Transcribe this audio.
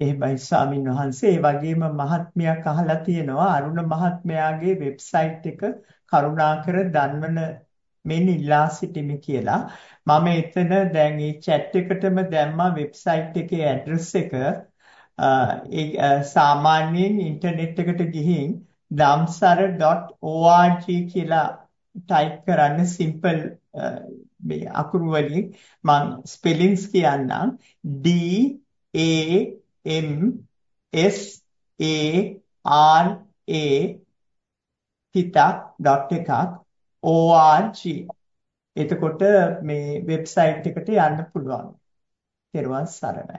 එහෙමයි ස්වාමින් වහන්සේ. ඒ වගේම මහත්මයක් අහලා තියෙනවා අරුණ මහත්මයාගේ වෙබ්සයිට් එක කරුණාකර දන්වන මෙන් ඉල්ලා සිටිමි කියලා. මම එතන දැන් මේ chat එකටම දැම්මා වෙබ්සයිට් එකේ ඇඩ්‍රස් එක. ඒ සාමාන්‍යයෙන් ඉන්ටර්නෙට් එකට ගිහින් damsara.org කියලා ටයිප් කරන්න සිම්පල් මේ අකුරු වලින් මම ස්පෙලිංස් කියන්නම් D A M S A R A හිතක් ඩොට් එකක් org එතකොට මේ වෙබ්සයිට් එකට යන්න පුළුවන්. ත්වන් සරණයි.